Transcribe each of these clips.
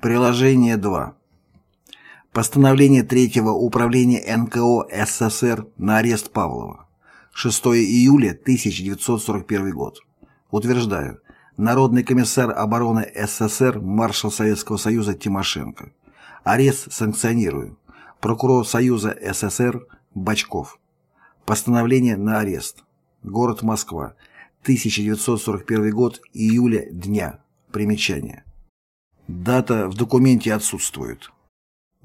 Приложение 2. Постановление Третьего управления НКО СССР на арест Павлова. 6 июля 1941 год. Утверждаю. Народный комиссар обороны СССР, маршал Советского Союза Тимошенко. Арест санкционирую. Прокурор Союза СССР Бачков. Постановление на арест. Город Москва. 1941 год. Июля. Дня. Примечание. Дата в документе отсутствует.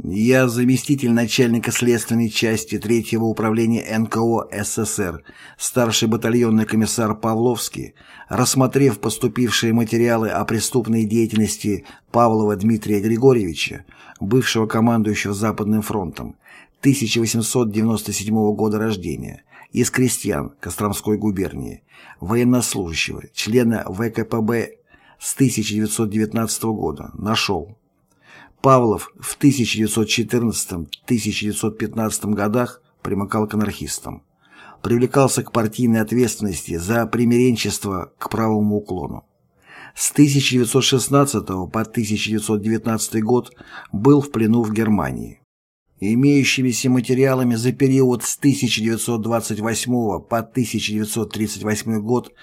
Я заместитель начальника следственной части Третьего управления НКО СССР, старший батальонный комиссар Павловский, рассмотрев поступившие материалы о преступной деятельности Павлова Дмитрия Григорьевича, бывшего командующего Западным фронтом, 1897 года рождения, из крестьян Костромской губернии, военнослужащего, члена ВКПБ с 1919 года, нашел. Павлов в 1914-1915 годах примыкал к анархистам. Привлекался к партийной ответственности за примиренчество к правому уклону. С 1916 по 1919 год был в плену в Германии. Имеющимися материалами за период с 1928 по 1938 год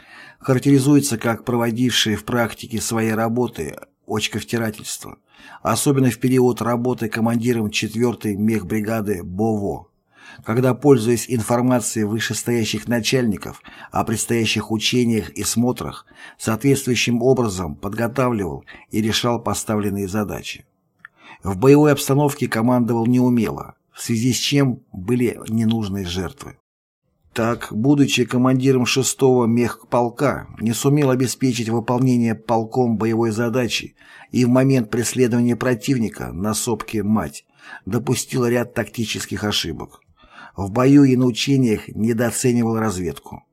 характеризуется как проводившие в практике своей работы очковтирательство, особенно в период работы командиром 4-й мехбригады БОВО, когда, пользуясь информацией вышестоящих начальников о предстоящих учениях и смотрах, соответствующим образом подготавливал и решал поставленные задачи. В боевой обстановке командовал неумело, в связи с чем были ненужные жертвы. Так, будучи командиром 6-го мехполка, не сумел обеспечить выполнение полком боевой задачи и в момент преследования противника на сопке «Мать» допустил ряд тактических ошибок. В бою и на учениях недооценивал разведку.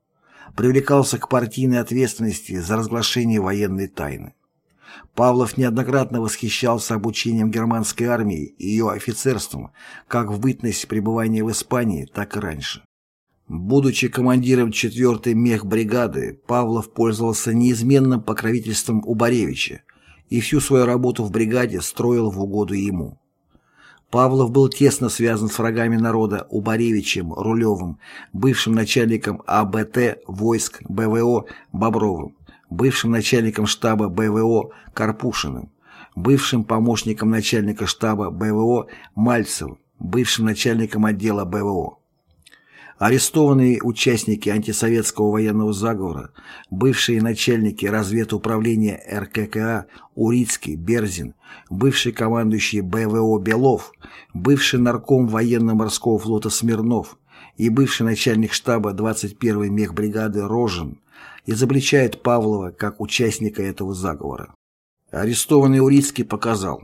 Привлекался к партийной ответственности за разглашение военной тайны. Павлов неоднократно восхищался обучением германской армии и ее офицерством как в бытность пребывания в Испании, так и раньше. Будучи командиром 4-й мехбригады, Павлов пользовался неизменным покровительством Убаревича и всю свою работу в бригаде строил в угоду ему. Павлов был тесно связан с врагами народа Убаревичем, Рулевым, бывшим начальником АБТ войск БВО Бобровым, бывшим начальником штаба БВО Карпушиным, бывшим помощником начальника штаба БВО Мальцевым, бывшим начальником отдела БВО. Арестованные участники антисоветского военного заговора, бывшие начальники разведуправления РККА Урицкий, Берзин, бывший командующий БВО Белов, бывший нарком военно-морского флота Смирнов и бывший начальник штаба 21-й мехбригады Рожин изобличает Павлова как участника этого заговора. Арестованный Урицкий показал,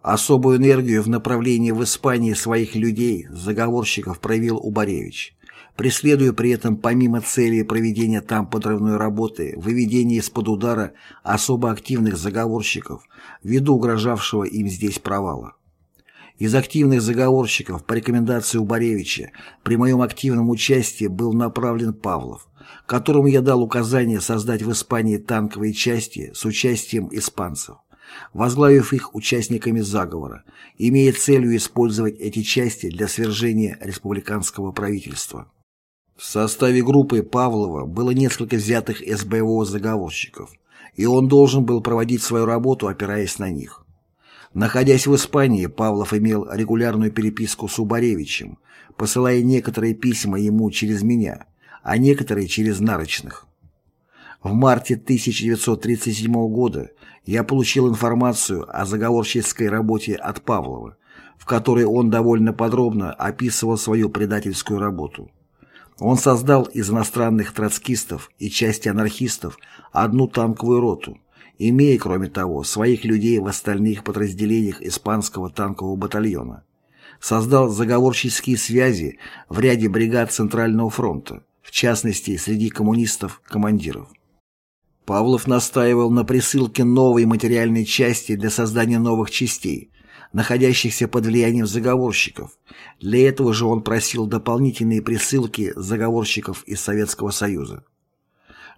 Особую энергию в направлении в Испании своих людей, заговорщиков, проявил Убаревич преследуя при этом помимо цели проведения там подрывной работы, выведение из-под удара особо активных заговорщиков, ввиду угрожавшего им здесь провала. Из активных заговорщиков по рекомендации Убаревича при моем активном участии был направлен Павлов, которому я дал указание создать в Испании танковые части с участием испанцев, возглавив их участниками заговора, имея целью использовать эти части для свержения республиканского правительства. В составе группы Павлова было несколько взятых СБО заговорщиков, и он должен был проводить свою работу, опираясь на них. Находясь в Испании, Павлов имел регулярную переписку с Убаревичем, посылая некоторые письма ему через меня, а некоторые через нарочных. В марте 1937 года я получил информацию о заговорческой работе от Павлова, в которой он довольно подробно описывал свою предательскую работу. Он создал из иностранных троцкистов и части анархистов одну танковую роту, имея, кроме того, своих людей в остальных подразделениях испанского танкового батальона. Создал заговорческие связи в ряде бригад Центрального фронта, в частности, среди коммунистов-командиров. Павлов настаивал на присылке новой материальной части для создания новых частей, находящихся под влиянием заговорщиков. Для этого же он просил дополнительные присылки заговорщиков из Советского Союза.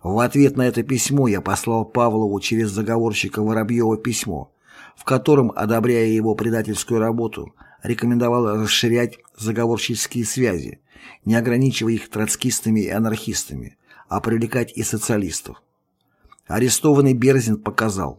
В ответ на это письмо я послал Павлову через заговорщика Воробьева письмо, в котором, одобряя его предательскую работу, рекомендовал расширять заговорческие связи, не ограничивая их троцкистами и анархистами, а привлекать и социалистов. Арестованный Берзин показал,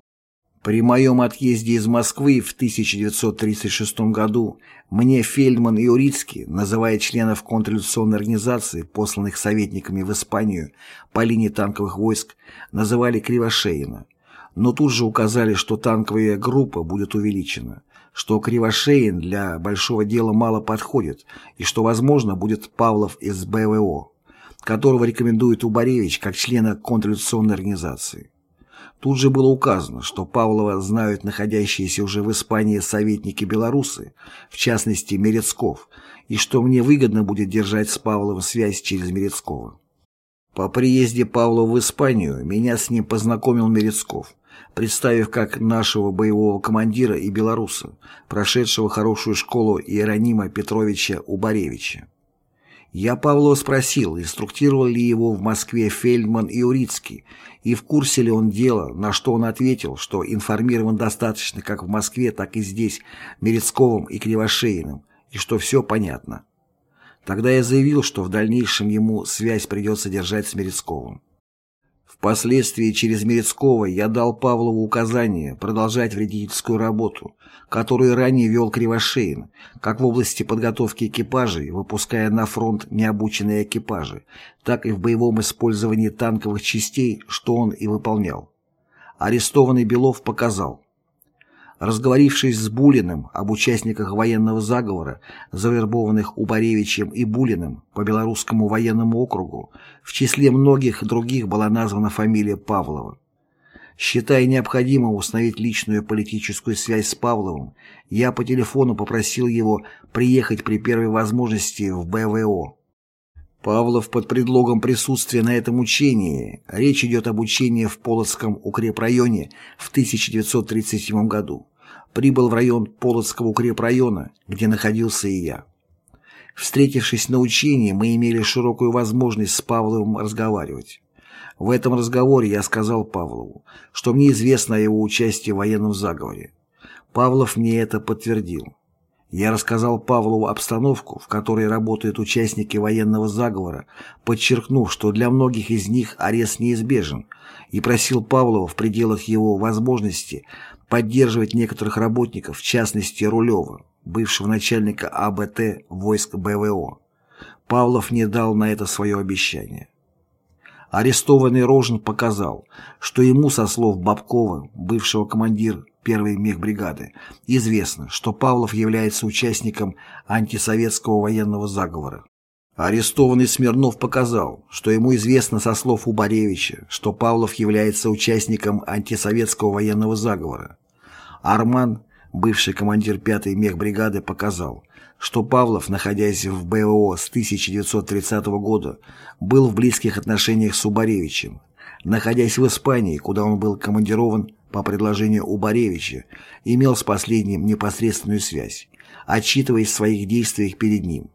при моем отъезде из Москвы в 1936 году мне Фельдман и Урицкий, называя членов контрреволюционной организации, посланных советниками в Испанию по линии танковых войск, называли Кривошеина. Но тут же указали, что танковая группа будет увеличена, что Кривошеин для большого дела мало подходит и что, возможно, будет Павлов из БВО, которого рекомендует Убаревич как члена контрреволюционной организации. Тут же было указано, что Павлова знают находящиеся уже в Испании советники-белорусы, в частности Мерецков, и что мне выгодно будет держать с Павловым связь через Мерецкого. По приезде Павлова в Испанию меня с ним познакомил Мерецков, представив как нашего боевого командира и белоруса, прошедшего хорошую школу Иеронима Петровича Убаревича. Я Павлова спросил, инструктировал ли его в Москве Фельдман и Урицкий, и в курсе ли он дела, на что он ответил, что информирован достаточно как в Москве, так и здесь Мерецковым и Кривошеиным, и что все понятно. Тогда я заявил, что в дальнейшем ему связь придется держать с Мерецковым. Впоследствии через Мерецкого я дал Павлову указание продолжать вредительскую работу, которую ранее вел Кривошеин, как в области подготовки экипажей, выпуская на фронт необученные экипажи, так и в боевом использовании танковых частей, что он и выполнял. Арестованный Белов показал, Разговорившись с Булиным об участниках военного заговора, завербованных Упаревичем и Булиным по Белорусскому военному округу, в числе многих других была названа фамилия Павлова. Считая необходимым установить личную политическую связь с Павловым, я по телефону попросил его приехать при первой возможности в БВО. Павлов под предлогом присутствия на этом учении, речь идет об учении в Полоцком укрепрайоне в 1937 году, прибыл в район Полоцкого укрепрайона, где находился и я. Встретившись на учении, мы имели широкую возможность с Павловым разговаривать. В этом разговоре я сказал Павлову, что мне известно о его участии в военном заговоре. Павлов мне это подтвердил. Я рассказал Павлову обстановку, в которой работают участники военного заговора, подчеркнув, что для многих из них арест неизбежен, и просил Павлова в пределах его возможности поддерживать некоторых работников, в частности Рулева, бывшего начальника АБТ войск БВО. Павлов не дал на это свое обещание. Арестованный Рожен показал, что ему, со слов Бабкова, бывшего командира первой мехбригады, известно, что Павлов является участником антисоветского военного заговора. Арестованный Смирнов показал, что ему известно со слов Убаревича, что Павлов является участником антисоветского военного заговора. Арман, бывший командир 5-й мехбригады, показал, что Павлов, находясь в БО с 1930 года, был в близких отношениях с Убаревичем. Находясь в Испании, куда он был командирован, по предложению Убаревича, имел с последним непосредственную связь, отчитываясь в своих действиях перед ним.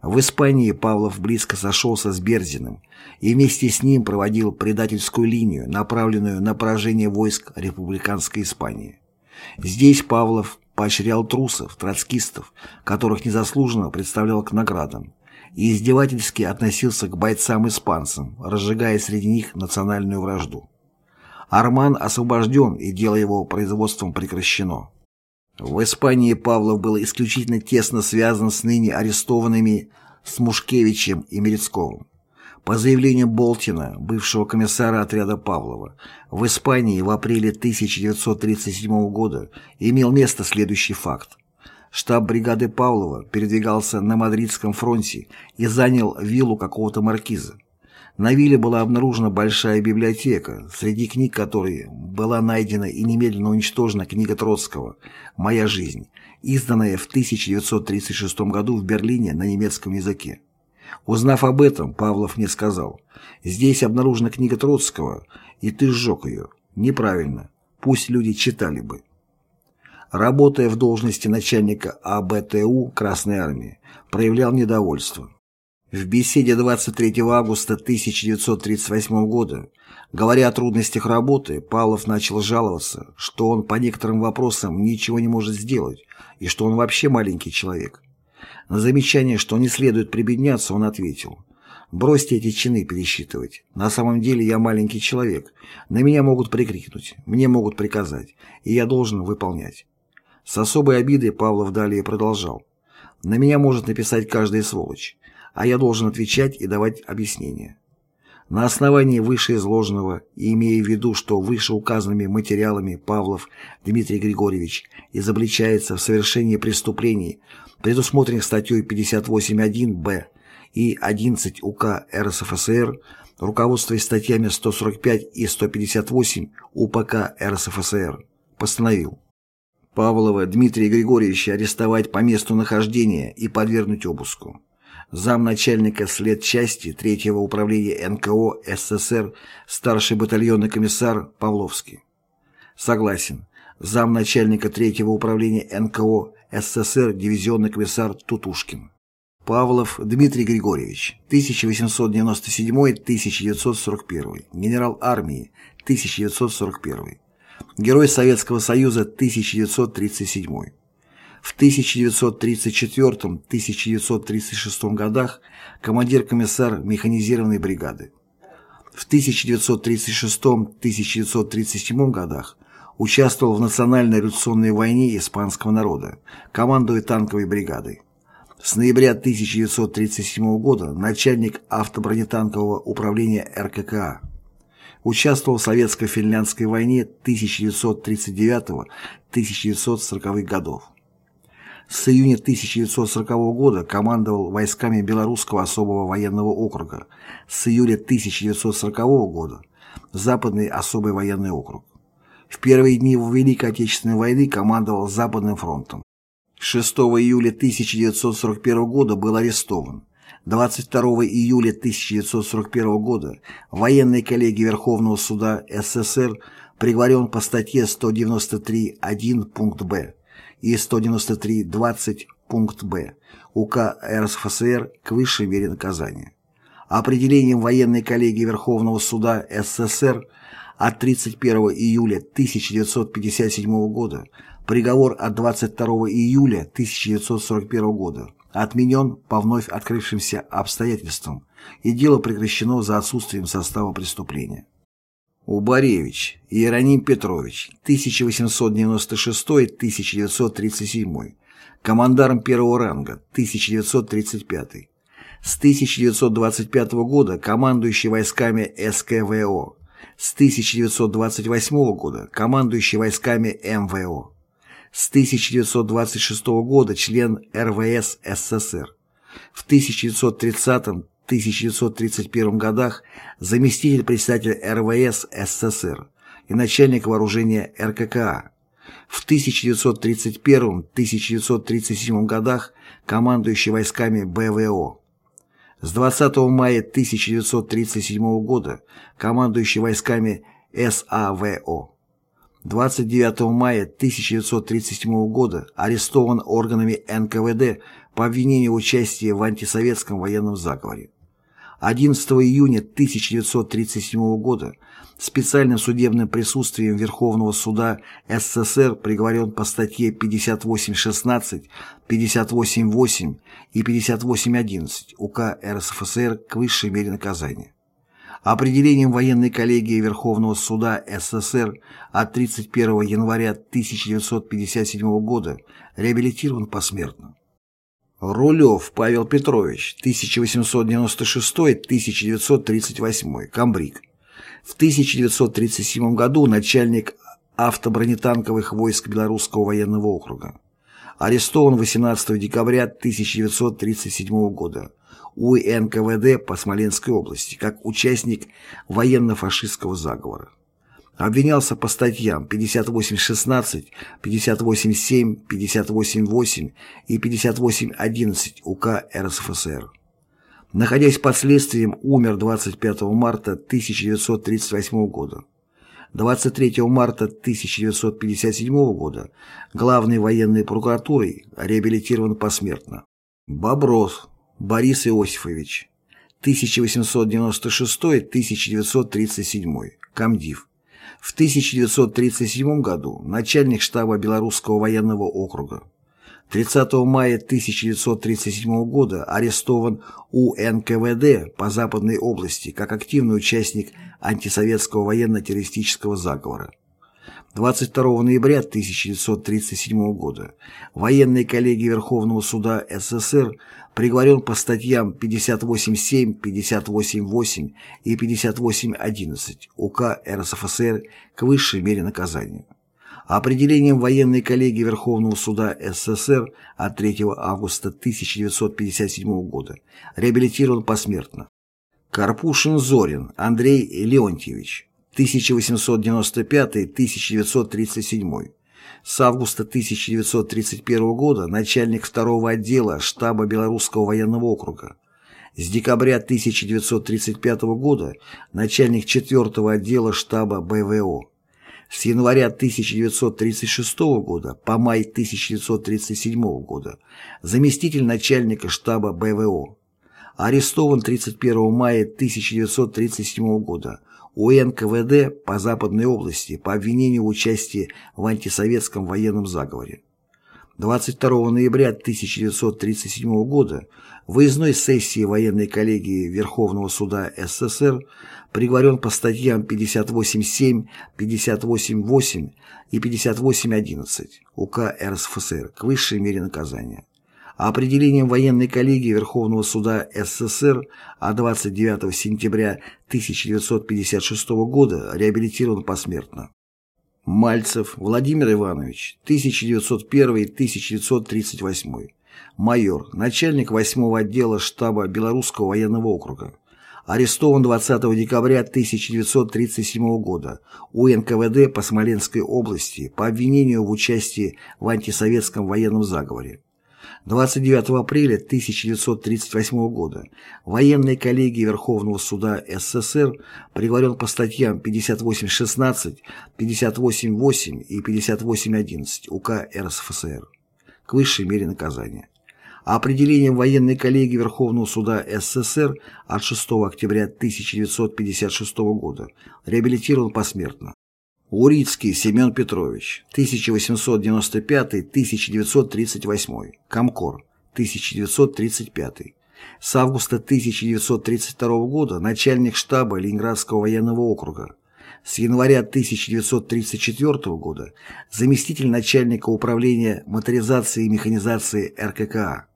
В Испании Павлов близко сошелся с Берзиным и вместе с ним проводил предательскую линию, направленную на поражение войск республиканской Испании. Здесь Павлов поощрял трусов, троцкистов, которых незаслуженно представлял к наградам, и издевательски относился к бойцам-испанцам, разжигая среди них национальную вражду. Арман освобожден, и дело его производством прекращено. В Испании Павлов был исключительно тесно связан с ныне арестованными Смушкевичем и Мерецковым. По заявлению Болтина, бывшего комиссара отряда Павлова, в Испании в апреле 1937 года имел место следующий факт. Штаб бригады Павлова передвигался на Мадридском фронте и занял виллу какого-то маркиза. На вилле была обнаружена большая библиотека, среди книг которой была найдена и немедленно уничтожена книга Троцкого «Моя жизнь», изданная в 1936 году в Берлине на немецком языке. Узнав об этом, Павлов мне сказал, «Здесь обнаружена книга Троцкого, и ты сжег ее. Неправильно. Пусть люди читали бы». Работая в должности начальника АБТУ Красной Армии, проявлял недовольство. В беседе 23 августа 1938 года, говоря о трудностях работы, Павлов начал жаловаться, что он по некоторым вопросам ничего не может сделать и что он вообще маленький человек. На замечание, что не следует прибедняться, он ответил «Бросьте эти чины пересчитывать. На самом деле я маленький человек. На меня могут прикрикнуть, мне могут приказать, и я должен выполнять». С особой обидой Павлов далее продолжал. «На меня может написать каждая сволочь а я должен отвечать и давать объяснения. На основании вышеизложенного и имея в виду, что вышеуказанными материалами Павлов Дмитрий Григорьевич изобличается в совершении преступлений, предусмотренных статьей 58.1б и 11 УК РСФСР, руководствуясь статьями 145 и 158 УПК РСФСР, постановил Павлова Дмитрия Григорьевича арестовать по месту нахождения и подвергнуть обыску замначальника следчасти Третьего управления НКО СССР старший батальонный комиссар Павловский. Согласен. Замначальника Третьего управления НКО СССР дивизионный комиссар Тутушкин. Павлов Дмитрий Григорьевич, 1897-1941, генерал армии, 1941, Герой Советского Союза, 1937 в 1934-1936 годах командир-комиссар механизированной бригады. В 1936-1937 годах участвовал в национальной революционной войне испанского народа, командуя танковой бригадой. С ноября 1937 года начальник автобронетанкового управления РККА. Участвовал в Советско-финляндской войне 1939-1940 годов. С июня 1940 года командовал войсками Белорусского особого военного округа, с июля 1940 года Западный особый военный округ. В первые дни Великой Отечественной войны командовал Западным фронтом. 6 июля 1941 года был арестован. 22 июля 1941 года военный коллеги Верховного суда СССР приговорен по статье 193.1 пункт Б и 193.20 пункт Б УК РСФСР к высшей мере наказания. Определением военной коллегии Верховного суда СССР от 31 июля 1957 года приговор от 22 июля 1941 года отменен по вновь открывшимся обстоятельствам и дело прекращено за отсутствием состава преступления. Убаревич Иероним Петрович, 1896-1937, командарм первого ранга, 1935. С 1925 года командующий войсками СКВО, с 1928 года командующий войсками МВО, с 1926 года член РВС СССР, в 1930 1931 годах заместитель председателя РВС СССР и начальник вооружения РККА. В 1931-1937 годах командующий войсками БВО. С 20 мая 1937 года командующий войсками САВО. 29 мая 1937 года арестован органами НКВД по обвинению в участии в антисоветском военном заговоре. 11 июня 1937 года специальным судебным присутствием Верховного суда СССР приговорен по статье 58.16, 58.8 и 58.11 УК РСФСР к высшей мере наказания. Определением военной коллегии Верховного суда СССР от 31 января 1957 года реабилитирован посмертно. Рулев Павел Петрович, 1896-1938, комбриг. В 1937 году начальник автобронетанковых войск Белорусского военного округа. Арестован 18 декабря 1937 года у НКВД по Смоленской области как участник военно-фашистского заговора. Обвинялся по статьям 58.16, 58.7, 58.8 и 58.11 УК РСФСР. Находясь под следствием, умер 25 марта 1938 года. 23 марта 1957 года главной военной прокуратурой реабилитирован посмертно. Бобров Борис Иосифович, 1896-1937, комдив. В 1937 году начальник штаба Белорусского военного округа. 30 мая 1937 года арестован у НКВД по Западной области как активный участник антисоветского военно-террористического заговора. 22 ноября 1937 года военные коллеги Верховного суда СССР приговорен по статьям 58.7, 58.8 и 58.11 УК РСФСР к высшей мере наказания. Определением военной коллегии Верховного суда СССР от 3 августа 1957 года реабилитирован посмертно. Карпушин Зорин Андрей Леонтьевич 1895-1937 с августа 1931 года начальник второго отдела штаба Белорусского военного округа. С декабря 1935 года начальник четвертого отдела штаба БВО. С января 1936 года по май 1937 года заместитель начальника штаба БВО. Арестован 31 мая 1937 года у НКВД по Западной области по обвинению в участии в антисоветском военном заговоре. 22 ноября 1937 года выездной сессии военной коллегии Верховного суда СССР приговорен по статьям 58.7, 58.8 и 58.11 УК РСФСР к высшей мере наказания определением военной коллегии Верховного суда СССР от 29 сентября 1956 года реабилитирован посмертно. Мальцев Владимир Иванович, 1901-1938, майор, начальник 8 отдела штаба Белорусского военного округа, арестован 20 декабря 1937 года у НКВД по Смоленской области по обвинению в участии в антисоветском военном заговоре. 29 апреля 1938 года военной коллегии Верховного суда СССР приговорен по статьям 58.16, 58.8 и 58.11 УК РСФСР к высшей мере наказания. Определением военной коллегии Верховного суда СССР от 6 октября 1956 года реабилитирован посмертно. Урицкий Семен Петрович, 1895-1938, Комкор, 1935. С августа 1932 года начальник штаба Ленинградского военного округа. С января 1934 года заместитель начальника управления моторизации и механизации РККА.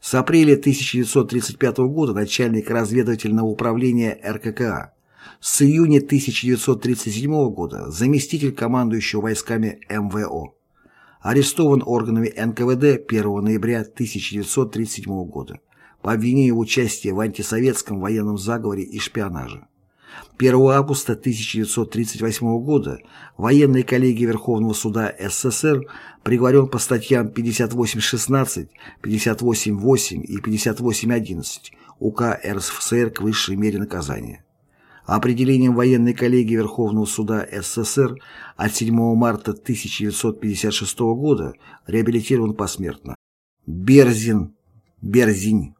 С апреля 1935 года начальник разведывательного управления РККА. С июня 1937 года заместитель командующего войсками МВО. Арестован органами НКВД 1 ноября 1937 года по обвинению в участии в антисоветском военном заговоре и шпионаже. 1 августа 1938 года военной коллегии Верховного суда СССР приговорен по статьям 58.16, 58.8 и 58.11 УК РСФСР к высшей мере наказания определением военной коллегии Верховного суда СССР от 7 марта 1956 года реабилитирован посмертно. Берзин, Берзин,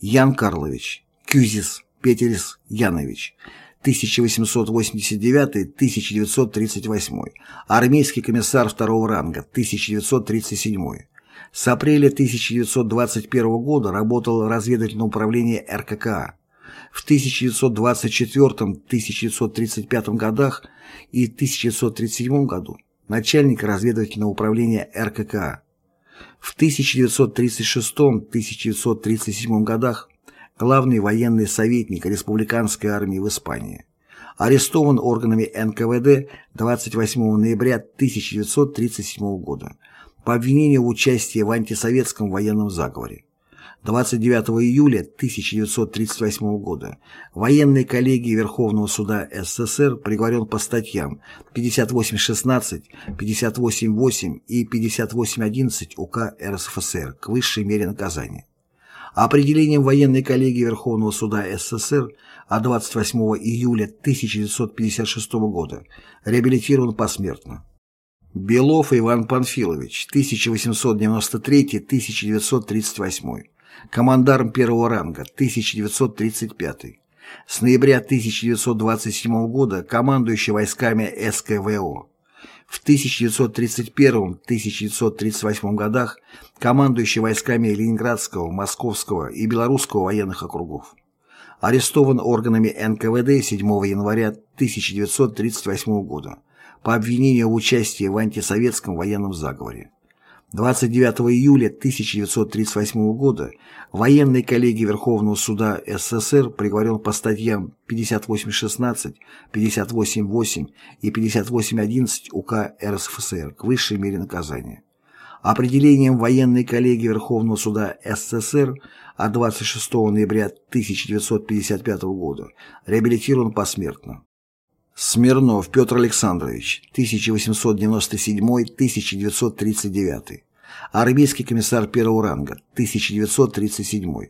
Ян Карлович, Кюзис, Петерис Янович, 1889-1938, армейский комиссар второго ранга, 1937. С апреля 1921 года работал в разведывательном управлении РККА в 1924-1935 годах и 1937 году начальник разведывательного управления РККА. В 1936-1937 годах главный военный советник республиканской армии в Испании. Арестован органами НКВД 28 ноября 1937 года по обвинению в участии в антисоветском военном заговоре. 29 июля 1938 года военной коллегии Верховного суда СССР приговорен по статьям 58.16, 58.8 и 58.11 УК РСФСР к высшей мере наказания. Определением военной коллегии Верховного суда СССР от 28 июля 1956 года реабилитирован посмертно. Белов Иван Панфилович, 1893-1938 командарм первого ранга, 1935. С ноября 1927 года командующий войсками СКВО. В 1931-1938 годах командующий войсками Ленинградского, Московского и Белорусского военных округов. Арестован органами НКВД 7 января 1938 года по обвинению в участии в антисоветском военном заговоре. 29 июля 1938 года военный коллегий Верховного суда СССР приговорен по статьям 58.16, 58.8 и 58.11 УК РСФСР к высшей мере наказания. Определением военной коллегии Верховного суда СССР от 26 ноября 1955 года реабилитирован посмертно. Смирнов Петр Александрович, 1897-1939. Армейский комиссар первого ранга, 1937.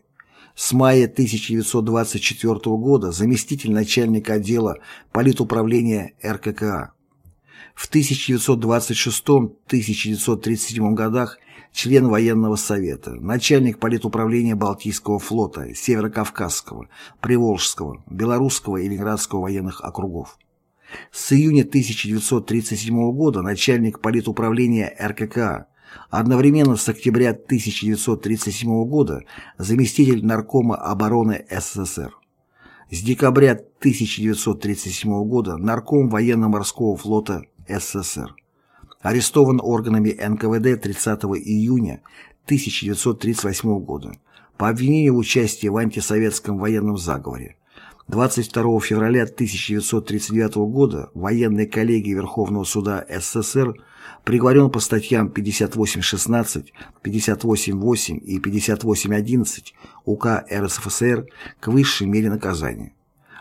С мая 1924 года заместитель начальника отдела политуправления РККА. В 1926-1937 годах член военного совета, начальник политуправления Балтийского флота, Северокавказского, Приволжского, Белорусского и Ленинградского военных округов. С июня 1937 года начальник политуправления РККА, одновременно с октября 1937 года заместитель Наркома обороны СССР. С декабря 1937 года Нарком военно-морского флота СССР. Арестован органами НКВД 30 июня 1938 года по обвинению в участии в антисоветском военном заговоре. 22 февраля 1939 года военной коллегией Верховного суда СССР приговорен по статьям 58.16, 58.8 и 58.11 УК РСФСР к высшей мере наказания.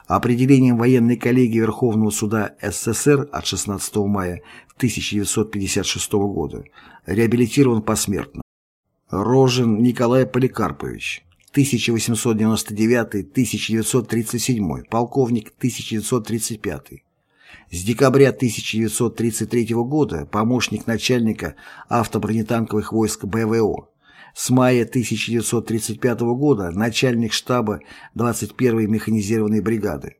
Определением военной коллегии Верховного суда СССР от 16 мая 1956 года реабилитирован посмертно. Рожин Николай Поликарпович 1899-1937, полковник 1935. С декабря 1933 года помощник начальника автобронетанковых войск БВО. С мая 1935 года начальник штаба 21-й механизированной бригады.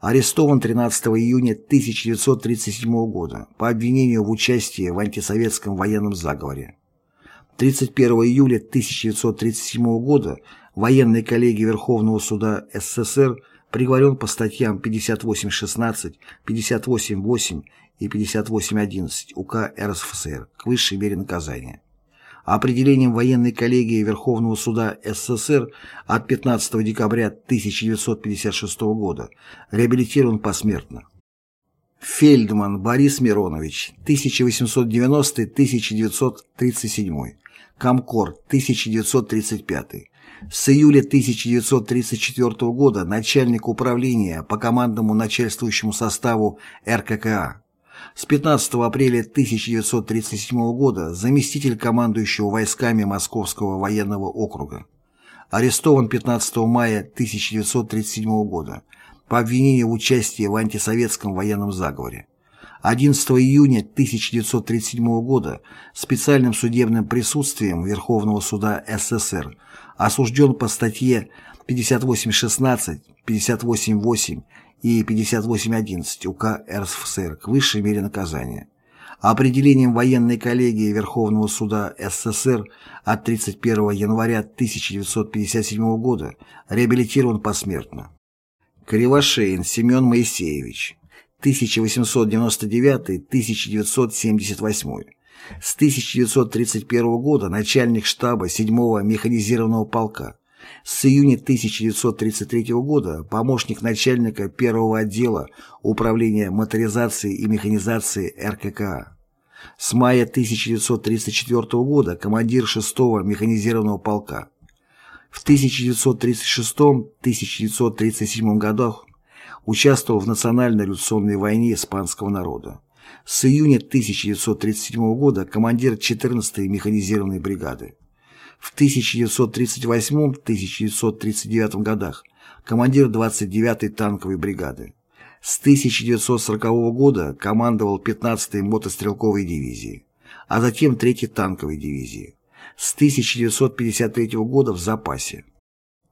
Арестован 13 июня 1937 года по обвинению в участии в антисоветском военном заговоре. 31 июля 1937 года военной коллегии Верховного суда СССР приговорен по статьям 58.16, 58.8 и 58.11 УК РСФСР к высшей мере наказания. Определением военной коллегии Верховного суда СССР от 15 декабря 1956 года реабилитирован посмертно. Фельдман Борис Миронович, 1890-1937, Комкор, 1935, с июля 1934 года начальник управления по командному начальствующему составу РККА. С 15 апреля 1937 года заместитель командующего войсками Московского военного округа. Арестован 15 мая 1937 года по обвинению в участии в антисоветском военном заговоре. 11 июня 1937 года специальным судебным присутствием Верховного суда СССр осужден по статье 58.16, 58.8 и 58.11 УК РСФСР к высшей мере наказания. Определением военной коллегии Верховного суда СССР от 31 января 1957 года реабилитирован посмертно. Кривошеин Семен Моисеевич 1899-1978 с 1931 года начальник штаба 7-го механизированного полка. С июня 1933 года помощник начальника 1-го отдела Управления моторизации и механизации РККА. С мая 1934 года командир 6-го механизированного полка. В 1936-1937 годах участвовал в национальной революционной войне испанского народа. С июня 1937 года командир 14-й механизированной бригады. В 1938-1939 годах командир 29-й танковой бригады. С 1940 года командовал 15-й мотострелковой дивизией, а затем 3-й танковой дивизией. С 1953 года в запасе.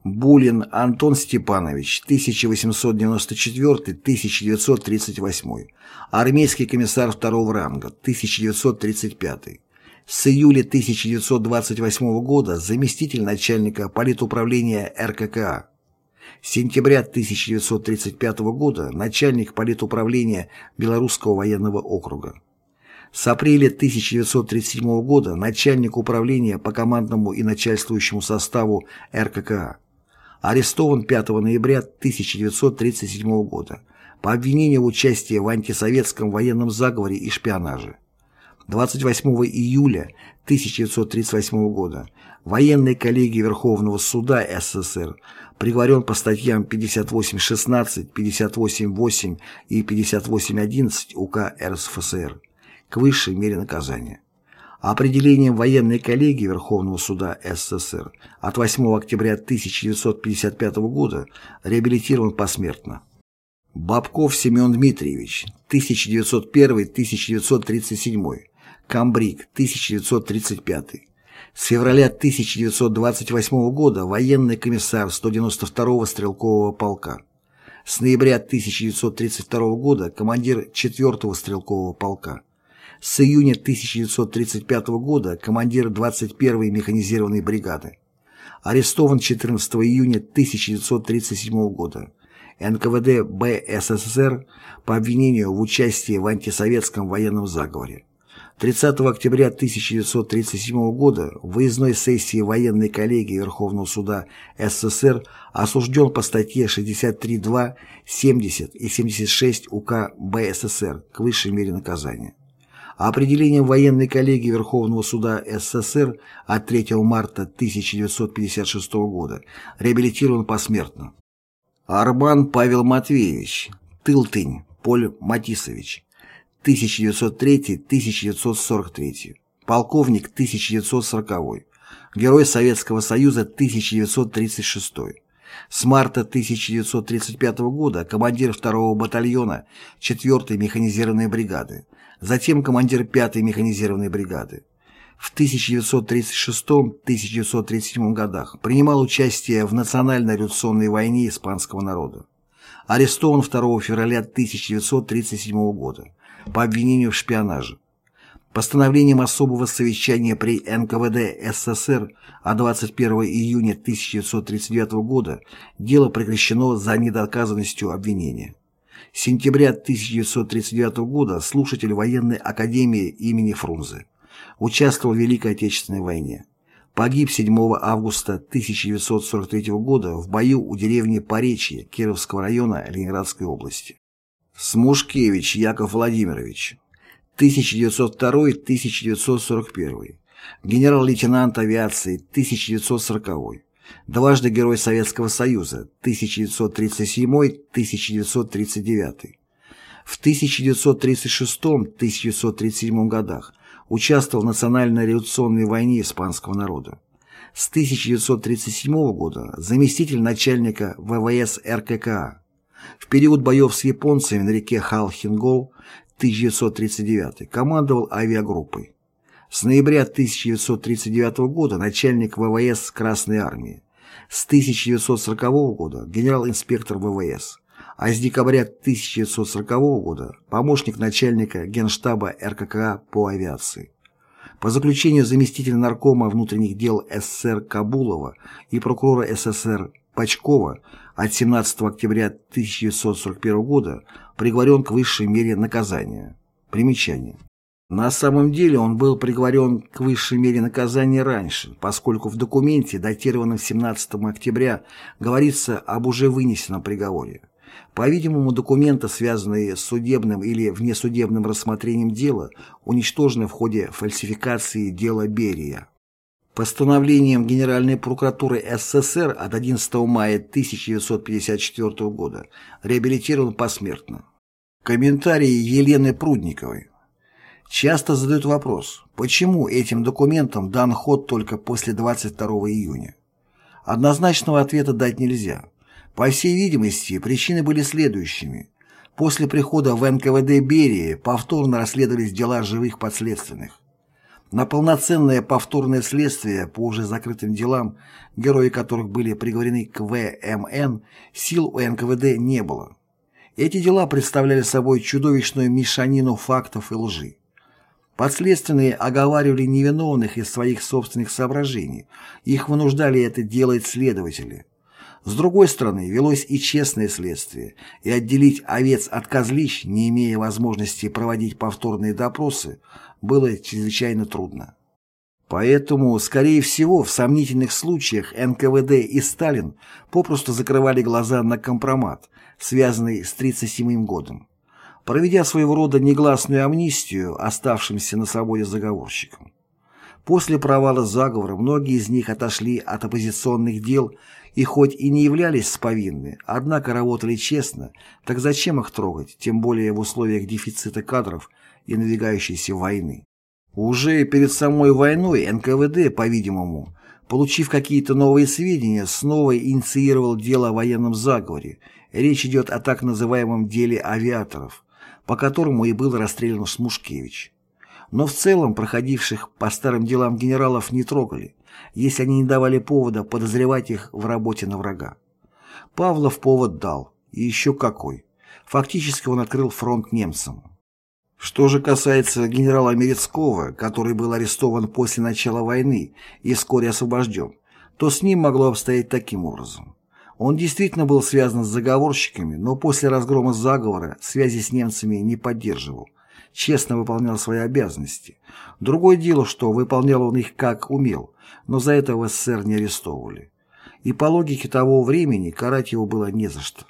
Булин Антон Степанович, 1894-1938, армейский комиссар второго ранга, 1935. С июля 1928 года заместитель начальника политуправления РККА. С сентября 1935 года начальник политуправления Белорусского военного округа. С апреля 1937 года начальник управления по командному и начальствующему составу РККА. Арестован 5 ноября 1937 года по обвинению в участии в антисоветском военном заговоре и шпионаже. 28 июля 1938 года военной коллегии Верховного суда СССР приговорен по статьям 58.16, 58.8 и 58.11 УК РСФСР к высшей мере наказания. Определением военной коллегии Верховного суда СССР от 8 октября 1955 года реабилитирован посмертно. Бабков Семен Дмитриевич, 1901-1937, Камбрик, 1935. С февраля 1928 года военный комиссар 192-го стрелкового полка. С ноября 1932 года командир 4-го стрелкового полка. С июня 1935 года командир 21-й механизированной бригады. Арестован 14 июня 1937 года. НКВД БССР по обвинению в участии в антисоветском военном заговоре. 30 октября 1937 года в выездной сессии военной коллегии Верховного суда СССР осужден по статье 63.2, 70 и 76 УК БССР к высшей мере наказания. Определением военной коллегии Верховного суда СССР от 3 марта 1956 года. Реабилитирован посмертно. Арбан Павел Матвеевич, Тылтынь Поль Матисович, 1903-1943, полковник 1940, Герой Советского Союза 1936, с марта 1935 года командир 2-го батальона 4-й механизированной бригады, затем командир 5-й механизированной бригады. В 1936-1937 годах принимал участие в национально-революционной войне испанского народа. Арестован 2 февраля 1937 года по обвинению в шпионаже. Постановлением особого совещания при НКВД СССР от 21 июня 1939 года дело прекращено за недоказанностью обвинения. Сентября 1939 года слушатель военной академии имени Фрунзе. Участвовал в Великой Отечественной войне. Погиб 7 августа 1943 года в бою у деревни Поречье Кировского района Ленинградской области. Смушкевич Яков Владимирович, 1902-1941, генерал-лейтенант авиации, 1940, дважды Герой Советского Союза, 1937-1939. В 1936-1937 годах участвовал в национально-революционной войне испанского народа. С 1937 года заместитель начальника ВВС РККА. В период боев с японцами на реке Халхингол 1939 командовал авиагруппой. С ноября 1939 года начальник ВВС Красной Армии. С 1940 года генерал-инспектор ВВС. А с декабря 1940 года помощник начальника Генштаба РККА по авиации. По заключению заместителя наркома внутренних дел СССР Кабулова и прокурора СССР Пачкова от 17 октября 1941 года приговорен к высшей мере наказания. Примечание. На самом деле он был приговорен к высшей мере наказания раньше, поскольку в документе, датированном 17 октября, говорится об уже вынесенном приговоре. По-видимому, документы, связанные с судебным или внесудебным рассмотрением дела, уничтожены в ходе фальсификации дела Берия. Постановлением Генеральной прокуратуры СССР от 11 мая 1954 года реабилитирован посмертно. Комментарии Елены Прудниковой. Часто задают вопрос, почему этим документам дан ход только после 22 июня? Однозначного ответа дать нельзя. По всей видимости, причины были следующими. После прихода в НКВД Берии повторно расследовались дела живых подследственных. На полноценное повторное следствие по уже закрытым делам, герои которых были приговорены к ВМН, сил у НКВД не было. Эти дела представляли собой чудовищную мешанину фактов и лжи. Подследственные оговаривали невиновных из своих собственных соображений, их вынуждали это делать следователи. С другой стороны, велось и честное следствие, и отделить овец от козлищ, не имея возможности проводить повторные допросы, было чрезвычайно трудно. Поэтому, скорее всего, в сомнительных случаях НКВД и Сталин попросту закрывали глаза на компромат, связанный с 1937 годом, проведя своего рода негласную амнистию оставшимся на свободе заговорщикам. После провала заговора многие из них отошли от оппозиционных дел и хоть и не являлись повинны, однако работали честно, так зачем их трогать, тем более в условиях дефицита кадров и надвигающейся войны. Уже перед самой войной НКВД, по-видимому, получив какие-то новые сведения, снова инициировал дело о военном заговоре. Речь идет о так называемом деле авиаторов, по которому и был расстрелян Смушкевич. Но в целом проходивших по старым делам генералов не трогали, если они не давали повода подозревать их в работе на врага. Павлов повод дал, и еще какой. Фактически он открыл фронт немцам. Что же касается генерала Мерецкого, который был арестован после начала войны и вскоре освобожден, то с ним могло обстоять таким образом. Он действительно был связан с заговорщиками, но после разгрома заговора связи с немцами не поддерживал, честно выполнял свои обязанности. Другое дело, что выполнял он их как умел, но за это в СССР не арестовывали. И по логике того времени карать его было не за что.